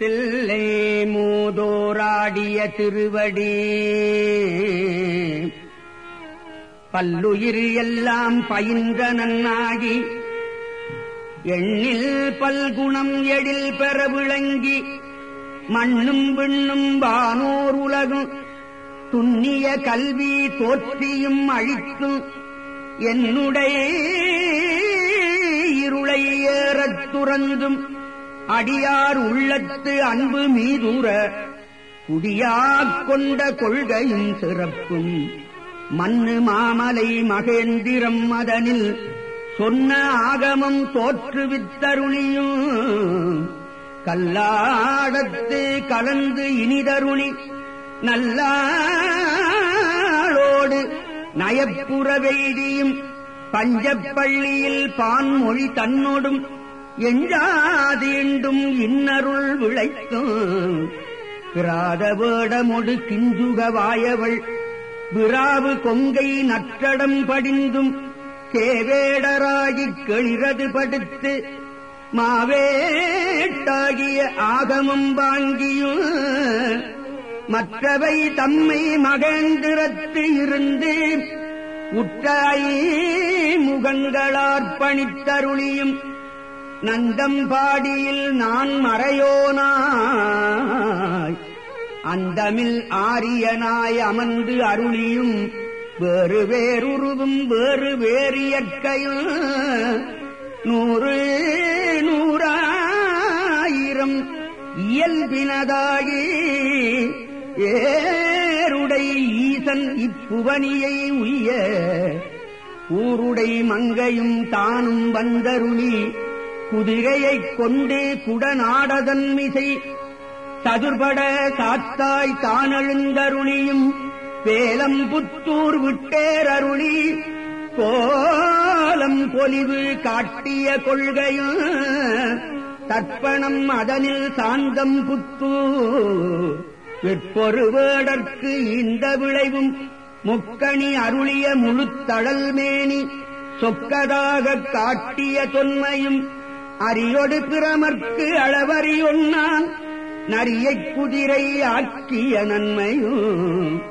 சில்லை மூதோராடிய திருவடி. பல்லுயிர் எல்லாம் பயின்ற நன்னாகி எண்ணில் பல்குணம் எழில் பெற விளங்கி மண்ணும் விண்ணும் வானோர் உலகும் துண்ணிய கல்வி தோற்றியும் அழித்தும் என்னுடைய இருளை ஏறத் துறந்தும் அடியார் உள்ளத்து அன்பு மீதூர குடியாக் கொண்ட கொள்கையும் சிறப்பும். மண்ணு மாமலை மகேந்திரம் அதனில் சொன்ன ஆகமம் தோற்றுவித்தருளியும் கல்லாடத்து கலந்து இனிதருளி நல்லாளோடு நயப்புற வெய்தியும் பஞ்சப்பள்ளியில் பான்மொழி தன்னோடும் எஞ்சாதீண்டும் இன்னருள் விளைத்தும் பிராத வேடமொடு கிஞ்சுக வாயவள். விராவு கொங்கை நற்றடம் படிந்தும் கேவேடராகிக் கெளிரது படுத்து. மாவேட்டாகிய ஆகமம் வாங்கியும் மற்றவை தம்மை மகேந்திரத்து இருந்து உற்றாய் முகங்களார்ப்பணித்தருளியும் நந்தம்பாடியில் நான் மறையோனாய். அந்தமில் ஆரியனாய் அமர்ந்து அருளியும் வேறு வேறுருவும் வேறு வேறு இயற்கையும் நூறு நூறாயிரம் இயல்பினதாகி ஏருடை ஈசன் இப்புவனியை உய்ய ஊருடை மங்கையும் தானும் வந்தருளி குதிரையைக் கொண்டு குடநாடதன் மிசை சதுர்பட சாத்தாய் தானெழுந்தருளியும் வேலம் புத்தூர் விட்டேரருளி. கோலம் பொலிவு காட்டிய கொள்கையும் தர்ப்பணம் அதனில் சாந்தம் புத்து. வேடற்கு இந்த விளைவும் முக்கணி அருளிய முழுத்தழல் மேனி. சொக்கதாக காட்டிய தொன்மையும் அரியொடு பிரமர்க்கு அளவறியொன்னான். நரியை குதிரை ஆக்கிய நன்மையும்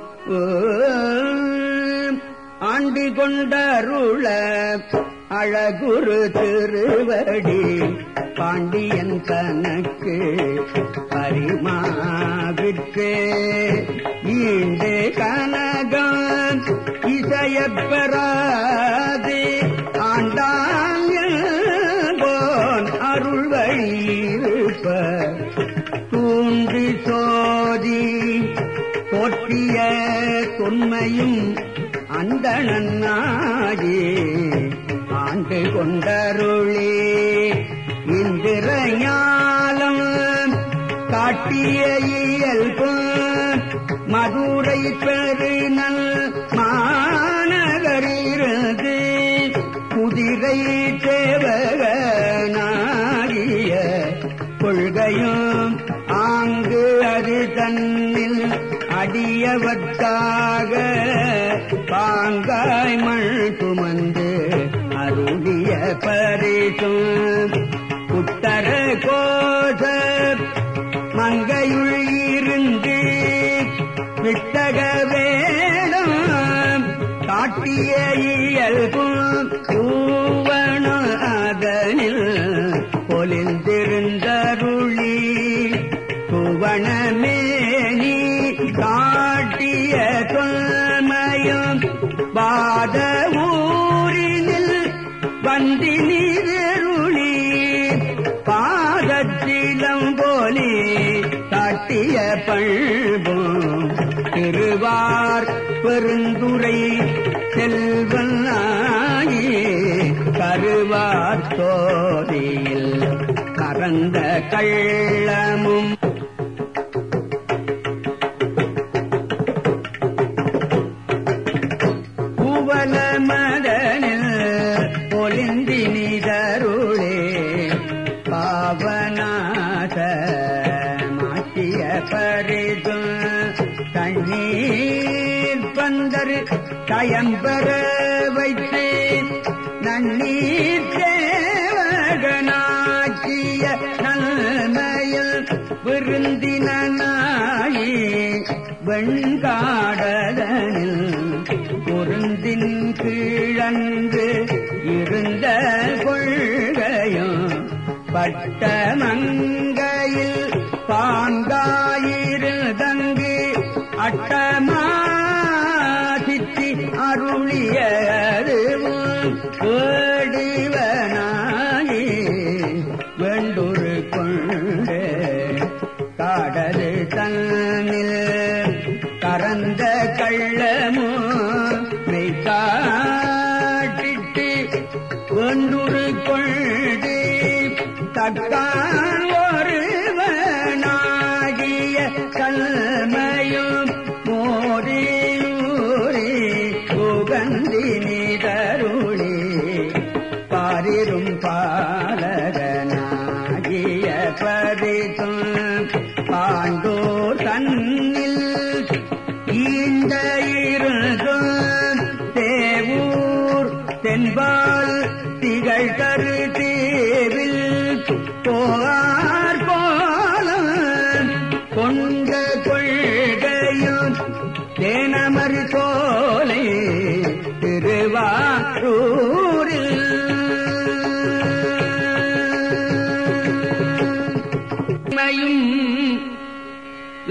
ஆண்டு கொண்டருள அழகுரு திருவடி பாண்டியன் தனக்கு பரிமாவிற்கு. ஈண்டு கனகம் இசையப்பெறாது தொன்மையும் அந்த நன்னாயே ஆண்டு கொண்டருளே இந்திர ஞாலம் காட்டிய இயல்பு மதுரை பெருநல் மாநகரிருந்து குதிரை தேவகனாகிய கொள்கையும் ஆங்கு அது தன் அடியவர்க்காக பாங்காய் மண் சுமந்து அருளிய பரிசும் புத்தர கோஷ மங்கையுள் இருந்து. விட்டக வேடம் காட்டிய இயல்பும் திருளி நீருளி பாதத்திலம் போலி காட்டிய பண்பும் திருவார் பெருந்துரை செல்வனாயி கருவார் சோதியில் கறந்த கள்ளமும் புவல கயம்பர வைத்து நன்னீர் தேவகனாக்கிய நன்மையில் விருந்தினாயி வெண்காடலில் பொருந்தின் கீழன்று இருந்த கொள்கையும் பட்ட சுகந்தினி தருளி பாரிரும் பாலகனாகிய பரிசும் பாண்டோர் தன்னில் ஈண்ட இருந்தும் தேவூர் தென்பால் திகழ் கரு தேவில் போகார் போல கொண்ட கொள்கையும் தேனமர் தோ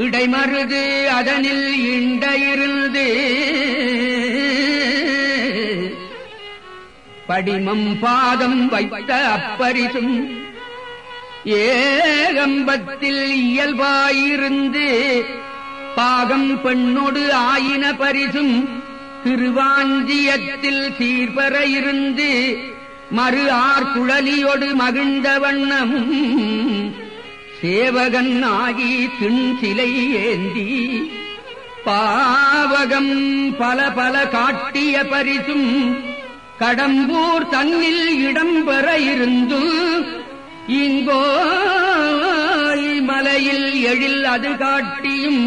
இடைமருது அதனில் இண்ட இருந்து படிமம் பாதம் வைத்த அப்பரிசும் ஏகம்பத்தில் இயல்பாயிருந்து. பாகம் பெண்ணோடு ஆயின பரிசும் திருவாஞ்சியத்தில் சீர்பர இருந்து. மறு ஆர் குழலியோடு மகிழ்ந்த வண்ணமும் சேவகன் ஆகி திண் சிலை ஏந்தி பாவகம் பல பல காட்டிய பரிசும் கடம்பூர் தன்னில் இடம்பெற இருந்து இங்கோ மலையில் எழில் அது காட்டியும்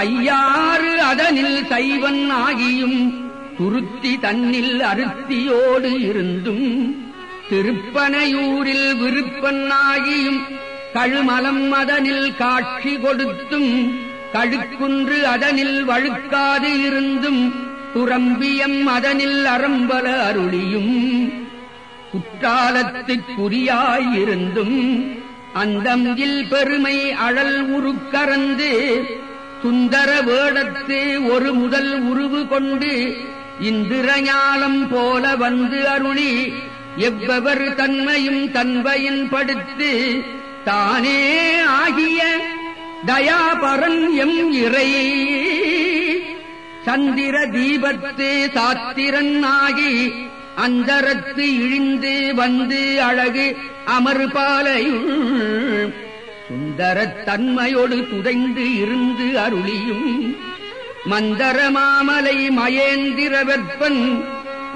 ஐயாறு அதனில் சைவன் ஆகியும் துருத்தி தன்னில் அருத்தியோடு இருந்தும் திருப்பனையூரில் விருப்பன் ஆகியும் கழுமலம் அதனில் காட்சி கொடுத்தும் கழுக்குன்று அதனில் வழுக்காது இருந்தும் புறம்பியம் அதனில் அறம்பல அருளியும் குற்றாலத்துக்குரியாயிருந்தும் அந்தமில் பெருமை அழல் உருக்கறந்து சுந்தர வேடத்து ஒரு முதல் உருவு கொண்டு இந்திரஞாலம் போல வந்து அருளி எவ்வவர் தன்மையும் தன்மையின் படுத்து தானே ஆகிய தயாபரன் எம் இறை. சந்திர தீபத்து சாத்திரன் ஆகி அந்தரத்து இழிந்து வந்து அழகு அமர்பாலையும் சுந்தரத் தன்மையோடு துதைந்து இருந்து அருளியும் மந்தர மாமலை மயேந்திர வெப்பன்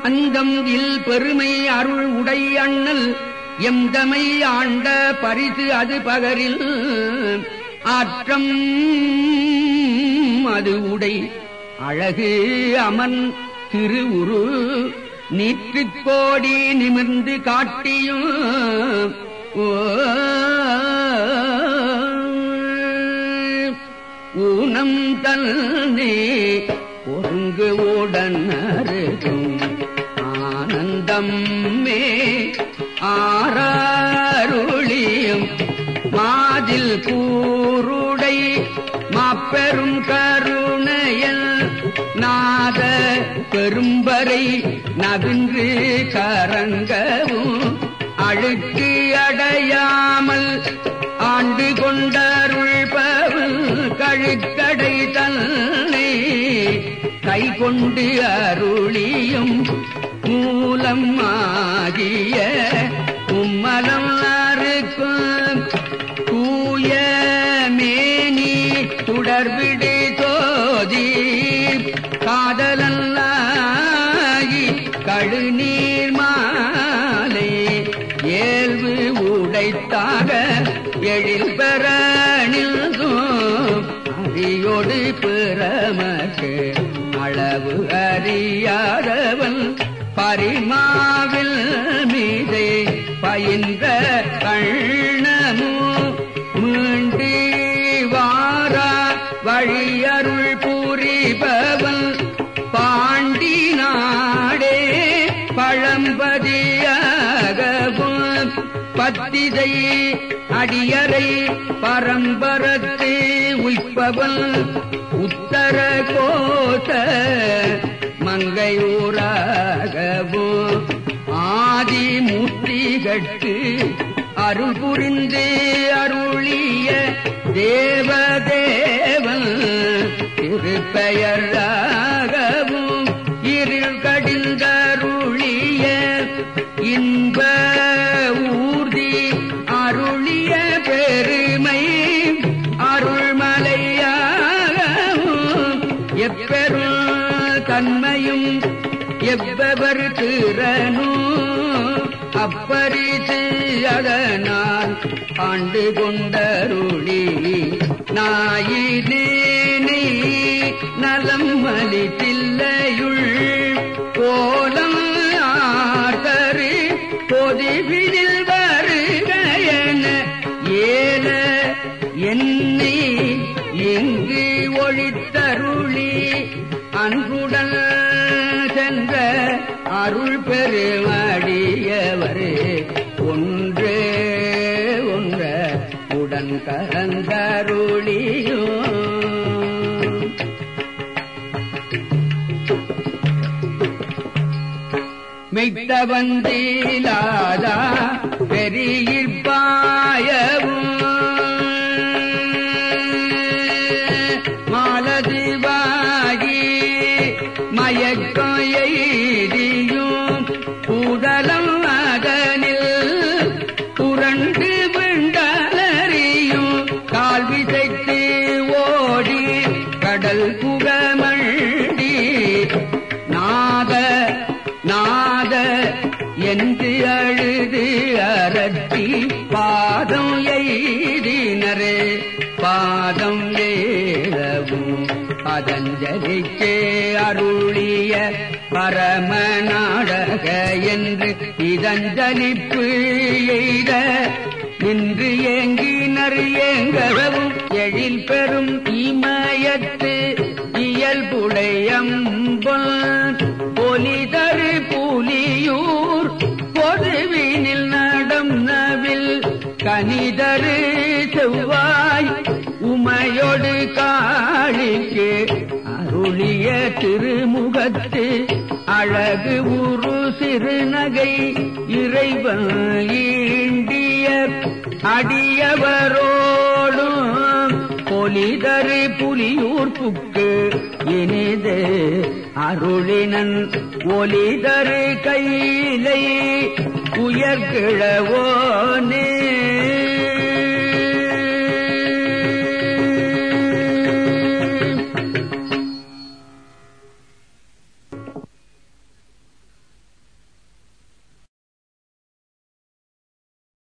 அந்தம் இல் பெருமை அருள் உடை அண்ணல் எம்தமை ஆண்ட பரிசு அது பகரில் ஆற்றம் அது உடை. அழகு அமன் திருவுரு நீற்றுக் கோடி நிமிர்ந்து காட்டியும் ஓ ஊனம் தன்னே ஒருங்கு உடன் அருகும் ஆனந்தம் மே ஆறாருளியும் மாதில் கூருடை மாப்பெரும் கருணையல் நாத பெரும்பரை நவின்று கரங்கவும் அழுக்கு அடையாமல் ஆண்டு கொண்டருள்பவு கழுக்கடை தன்னை கை கொண்டு அருளியும் மூலம் ஆகிய உடைத்தாக எழில் பெற அரியோடு பிறமக்கு அளவு அறியாதவன். பரிமாவில் மீதே பயின்ற பரிதை அடியரை பரம்பரத்து உய்ப்பவன் உத்தர கோச மங்கையூராகவோ. ஆதி மூர்த்திகட்கு அருள் புரிந்து அருளிய தேவதேவன் திருப்பெயராகவும் எவ்வவர் திறனும் அப்பரிசு அதனால் ஆண்டு கொண்டருளி. நாயினே நலம் அளித்தில்லையுள் கோலம் சென்ற அருள் பெருமடியவரே ஒன்றே ஒன்ற உடன் கலந்தருளியோ மெய்த்தவந்தீலாதா பெரியிற்பாயவும் அரட்டி பாதம் எய்தினரே பாதம் ஏலவும் அதஞ்சலிக்கே அருளிய பரம நாடக என்று இதஞ்சலிப்பு எய்த இன்று ஏங்கினர் ஏங்கவும் எழில் பெறும் இமயத்து இயல்புடையம்பொல் திருமுகத்து அழகு உரு சிறுநகை இறைவன் ஈண்டிய அடியவரோடும் பொலிதரு புலியூர்ப்புக்கு இனிது அருளினன். ஒலிதரு கையிலை உயர்கிழவோனே